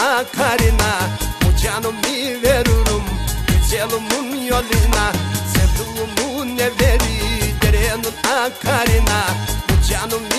akarına Bu canımı veririm. Güzelimin yoluna Sevduğumun evleri derenin akarına Bu canımı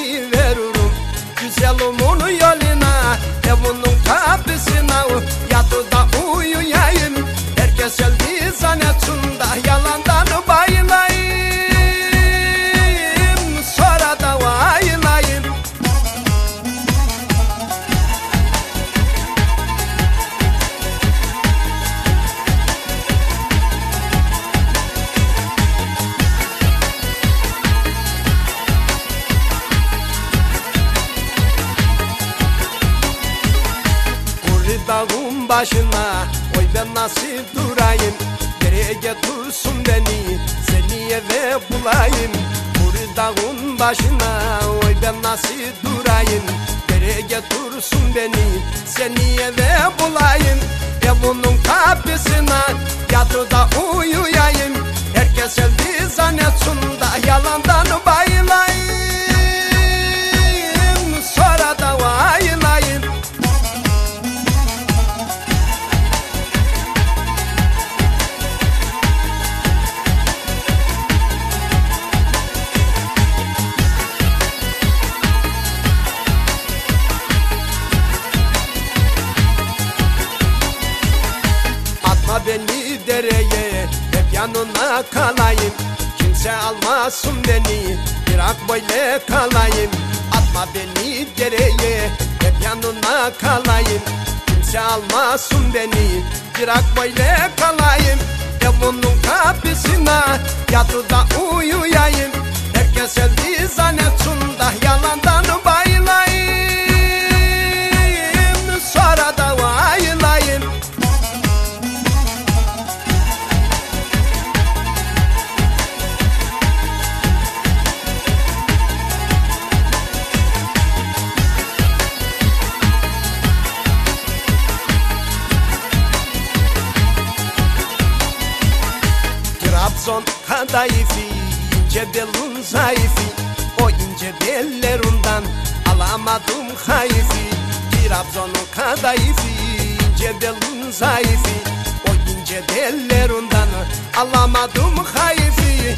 dağın başına. Oy ben nasıl durayım? Nereye götürsün beni? Seni eve bulayım. Kuru dağın başına. Oy ben nasıl durayım? Nereye götürsün beni? Seni eve bulayım. Evinin kapısına Yatı da uyuyayım Beni dereye Hep yanına kalayım. Kimse almasın beni Bırak böyle kalayım. Atma beni dereye Hep yanına kalayım. Kimse almasın beni Bırak böyle kalayım. Evinin kapısına Yatı da uyuyayım Trabzon kadayıfı ince belun zayıfı O ince bellerinden alamadım hayfi. Trabzon'un kadayıfı ince belun zayıfı O ince bellerinden alamadım hayfi